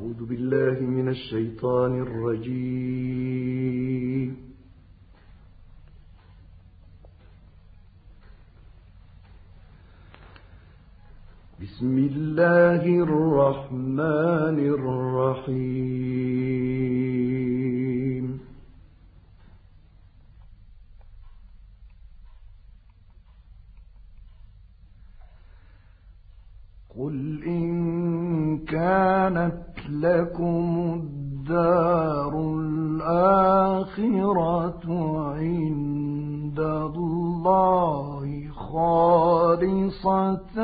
أعوذ بالله من الشيطان الرجيم. بسم الله الرحمن الرحيم. قل إن كانت لكم الدار الآخرة عند الله خالصة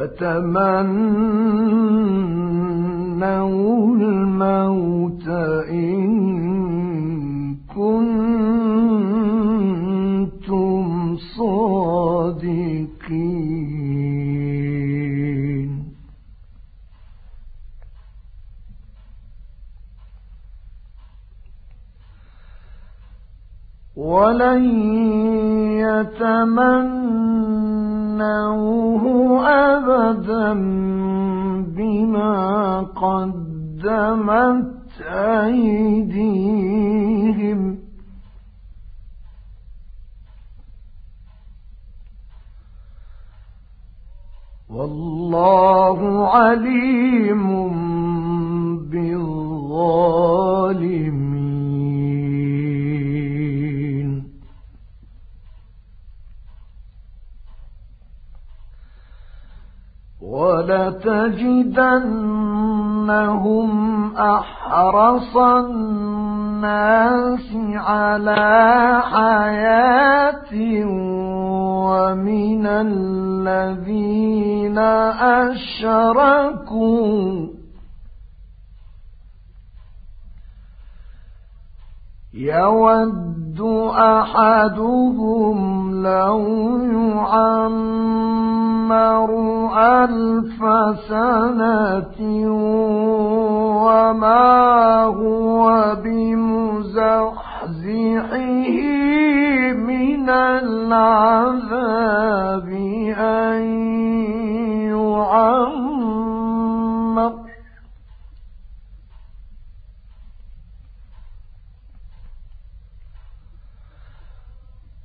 فتمنوا الموت إن كنتم صادقين. ولن يتمنوه أبدا بما قدمت أيديهم. والله عليم بالظالمين. ولتجدنهم أحرص الناس على حياة ومن الذين أشركوا. يود أحدهم لو يعمر ألف سنة وما هو بمزحزحه من العذاب أن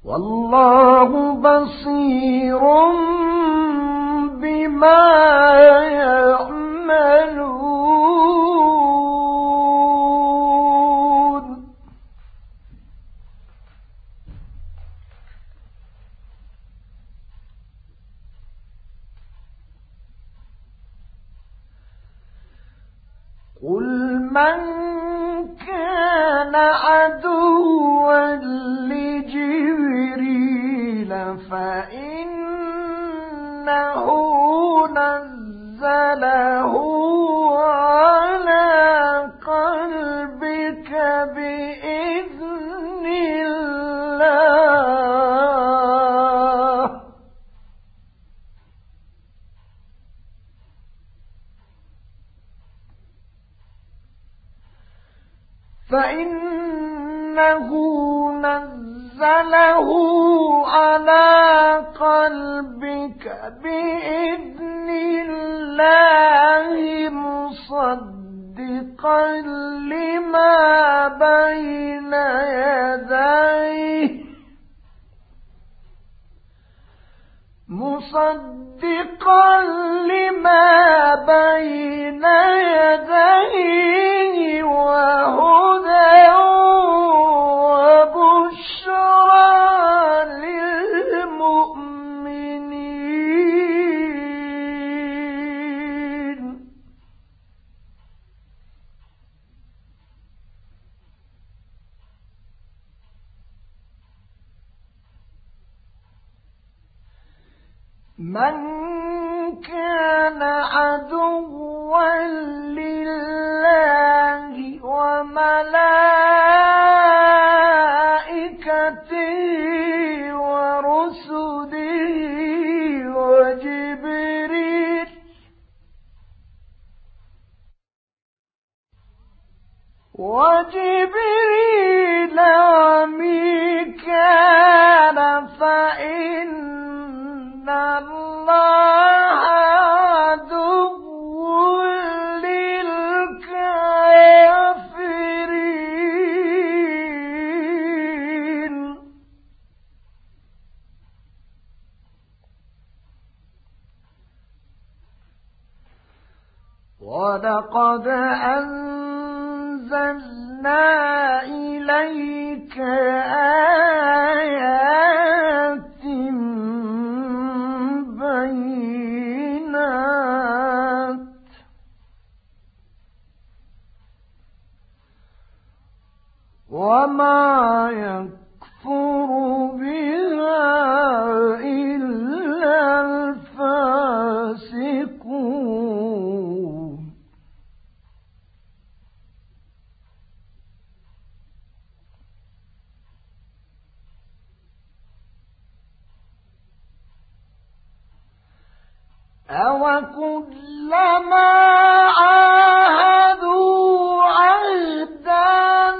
والله بصير بما فإنه نزله على قلبك بإذن الله. فإنه نزله على قلبك بإذن الله مصدقا لما بين يديه. مصدقا لما بين يديه. كَانَ عَدُوًّا لِلَّهِ وَمَلَائِكَتِهِ وَرُسُلِهِ وَجِبْرِيلَ. وَجِبْرِيلَ ولقد أن أنزلنا إليك آيات بينات. وما يكفر أوكلما عاهدوا عهدا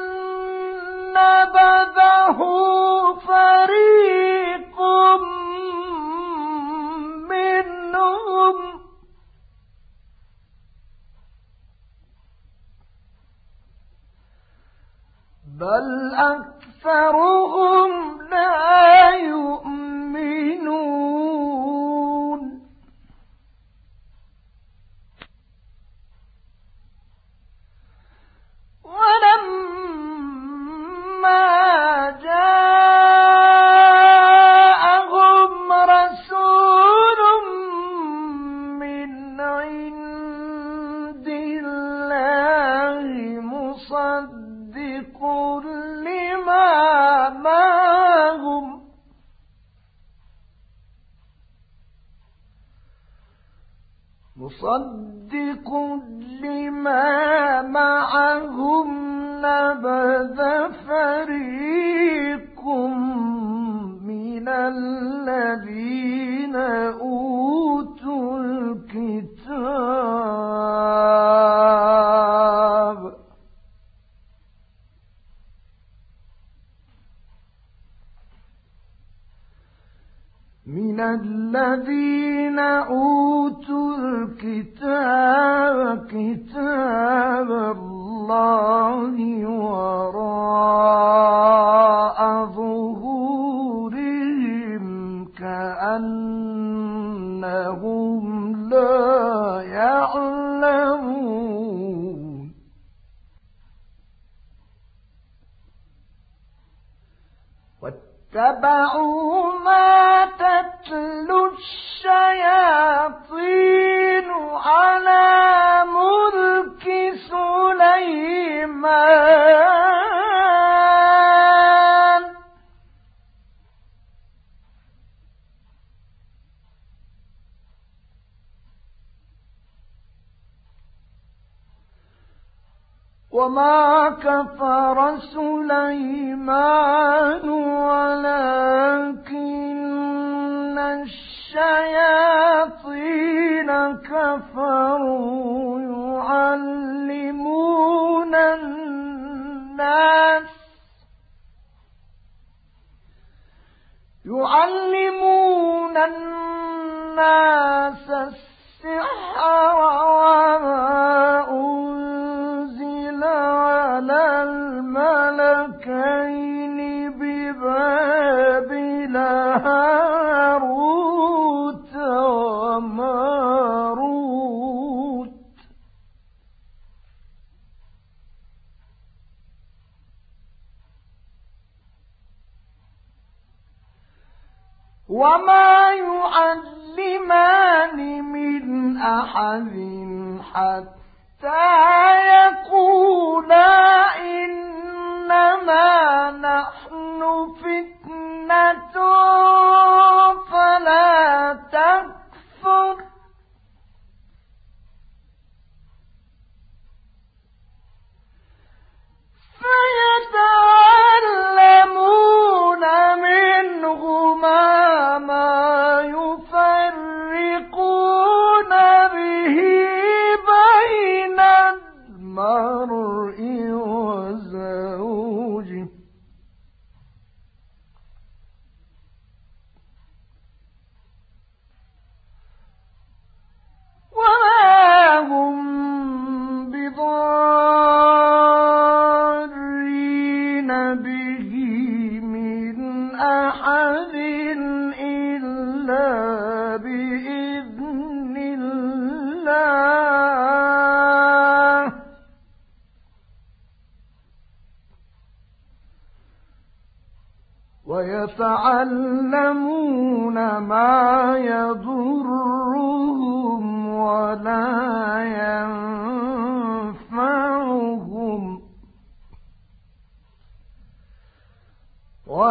نبذه فريق منهم بل أكثرهم فريق من الذين أوتوا الكتاب. من الذين أوتوا الكتاب كتاب ولكن الشياطين كفروا يعلمون الناس يعلمون الناس على الملكين وماروت وما يعلمان من أحد حتى يقولا إنما نحن من أحد إلا بإذن الله. ويتعلمون ما يضرهم ولا ينفعهم.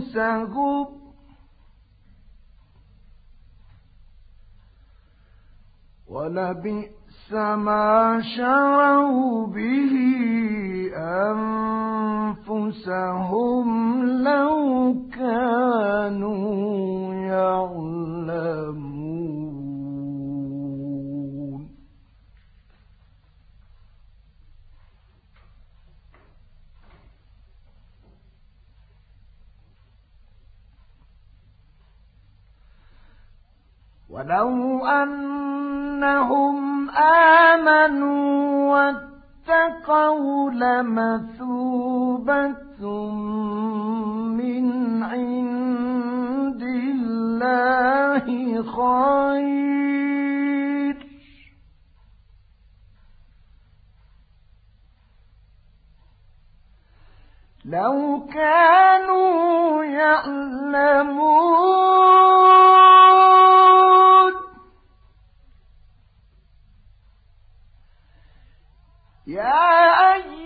أنفسهم ولبئس ما شروا به أنفسهم لو كانوا أن أنهم آمنوا واتقوا لمثوبة من عند الله خير لو كانوا يا أيها